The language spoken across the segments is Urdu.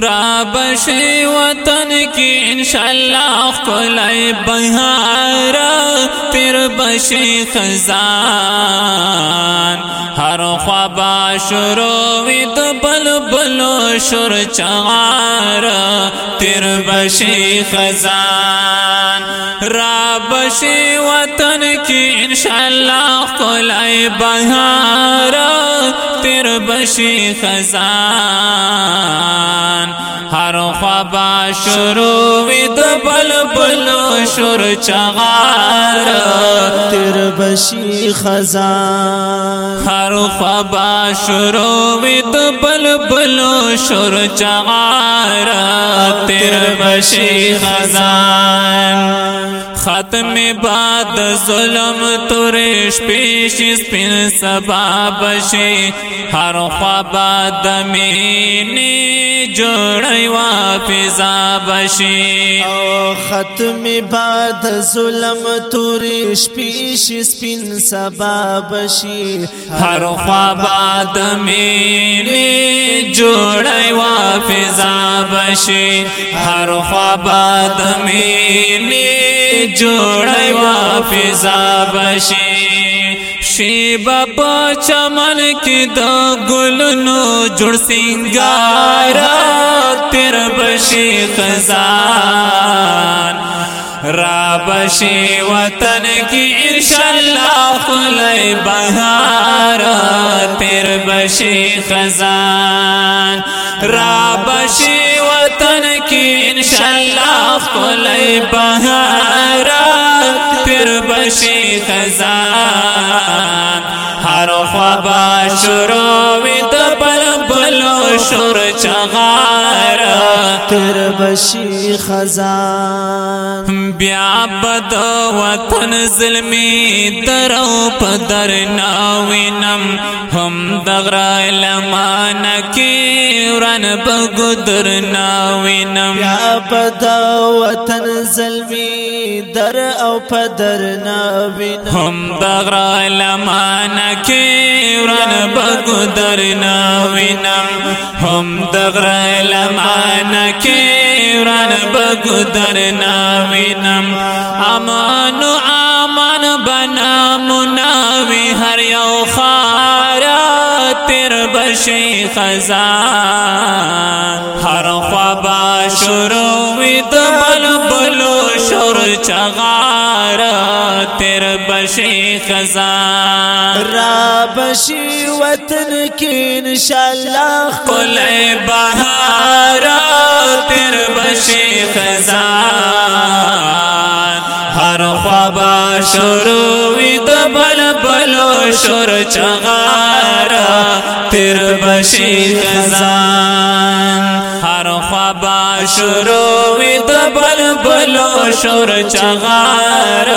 را بشی وطن کی انشاءاللہ کلائی بہارا پھر بشی خزان۔ ہر خواب شروع تو بل بلو شر چار پھر بشی خزان۔ را بشی وطن کی انشاءاللہ کلائی بہارا پھر بشی خزان۔ ہر خوابا شروع تو بل بلو شر چغار۔ تیر بشی خزان۔ ہر خوابا شروع تو بل بلو شر چارا تیر بشی خزان۔ ختم بعد ظلم ترش پیش سپین سبا بشی، ہر خوابا دمینی جوڑی وافزا بشی۔ او ختم بعد ظلم توریش پیش سپین سبا بشی، ہر خوابا دمینی جوڑی وافزا بشی۔ ہر خوابا دمینی جوڑی وافزا بشی شیب پا چمن کی دو گلنو جڑ سنگارا، تیر بشی خزان۔ رابشی وطن کی انشاءاللہ خلی بہار، تیر بشی خزان۔ رابشی وطن کی انشاءاللہ خلی بہار۔ تیر بشی خزان ہر خوابا شروع دبل بلو شر چغار۔ تیر بشی خزان۔ بیا بد وطن ظلمی درو پدر ناوینم۔ هم دغرا لمان کی ورن بگدر ناوینم۔ یا بدا وطن ظلمی در او پدر نابین هم دغرا لمان کی ورن بگدر ناوینم۔ هم دغرا لمان کی ورن بگدر ناوینم. امان و امان بنا مناوی هر یو خارا تیر بشی خزان. ہر خوابا شروع دبل بلو شر چغار تیر بشی خزان. را بشی وطن کی انشاءاللہ کل بہارا تر بشی خزان. ہر خوابا شروع دبل بلو شر چغارا. تر بشی خزان. شروع دبل بلو شر چغار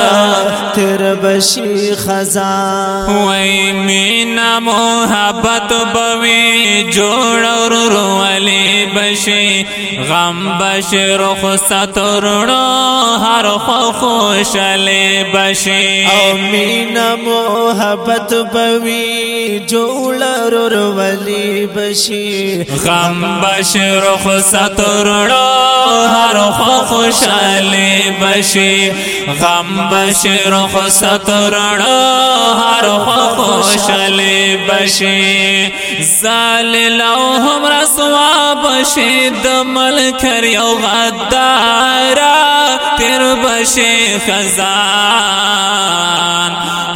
تیر بشی خزان وی مینا محبت بوی جوڑ رولی بشی غم بش رخصت رڑو ہر خو خوشلی بشی او مینا محبت بوی جوړ رور ولی بشي غم بش رخصت رڑو ہر خو خوشلی بشی غم بش رخصت رڑو ہر خو خوشلی بشی زال لو ہم رسوا بشی دمل کر یو غدارا تیر بشی خزان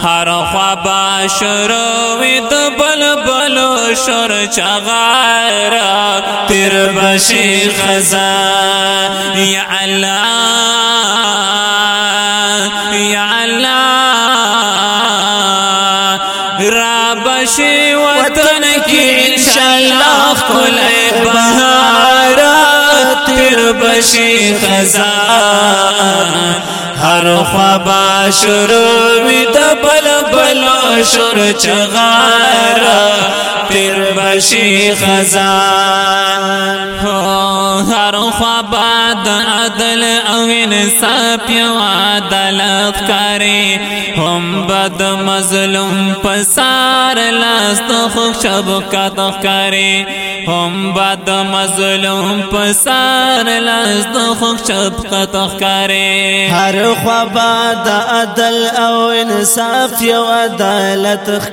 ہر خوابا شروع دبل بلو شر چغارا تیر بشی خزان، یا اللہ یا اللہ. را بشی وطن کی انشاءاللہ کھلے بہارا تیر بشی خزان ہر خوابا شروع د بل بلو شر چغارا تیر بشی خزان. ہو هر خوا عدل او انصاف یو عدالت کاری هم بد مظلوم پسار لاس د خو شبکت کاری هم بد مظلوم پسار لاس د خو شبکت کاری هر خوا عدل او انصاف یو عدالت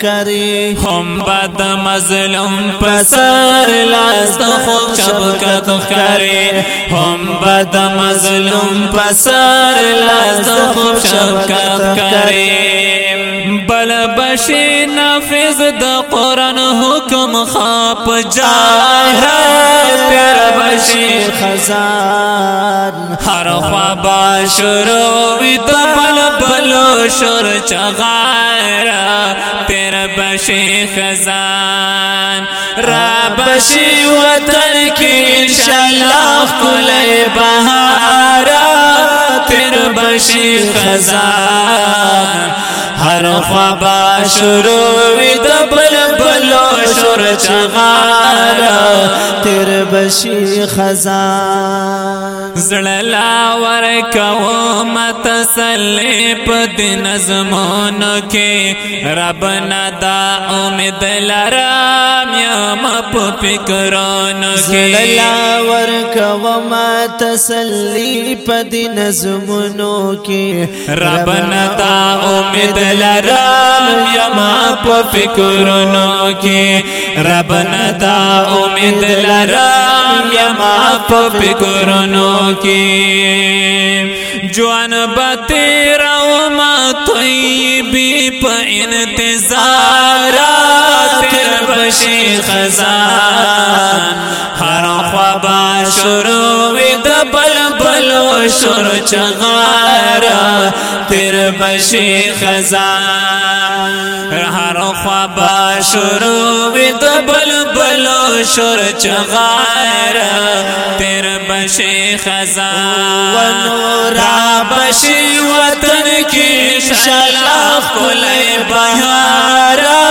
کاری هم بد مظلوم پسار لاس د خو شبکت کاری هم بد مظلوم پسر لاز خوب شفقت کریم بل بشی نافذ د قرآن حکم خواب جاہ پیر خزان. ہر خواب شروع وی د بل بلو شر چغار. پیر بشی خزان. را بشی وطن کی انشاءاللہ کل بہارا پھر بشی خزان. ہر خوابا شروع دبل بلو شر چغارا تیر بشی خزان. زڑلا ور کو متسلی پد نظمون کے. رب ندا امید لرام یا مپ فکرون کے. زړلا ور کو ما تسلی پد نظمونو کې رب ندا امید لرام یا مپ فکرونو کے. رب ندا امید لرام یا مپ فکرونو کے جوان بتی رو ما طیبی پا انتظار. تیر بشی خزان. ہر خوابا شروع د بل بل شر چغار. تیر بشی خزان. ہر خوابا شروع د بل بل شر چغار تیر بشی خزان ونورا بشی وطن کی شلاخ کلی بہارا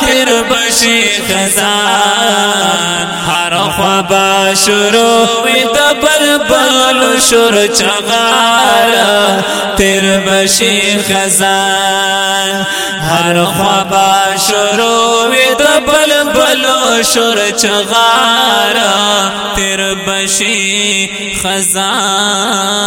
تیر بشی خزان ہر خوابا شروع دبل بل شر چغارا تیر بشی خزان ہر خوابا شروع لو شر چغارا تیر بشی خزان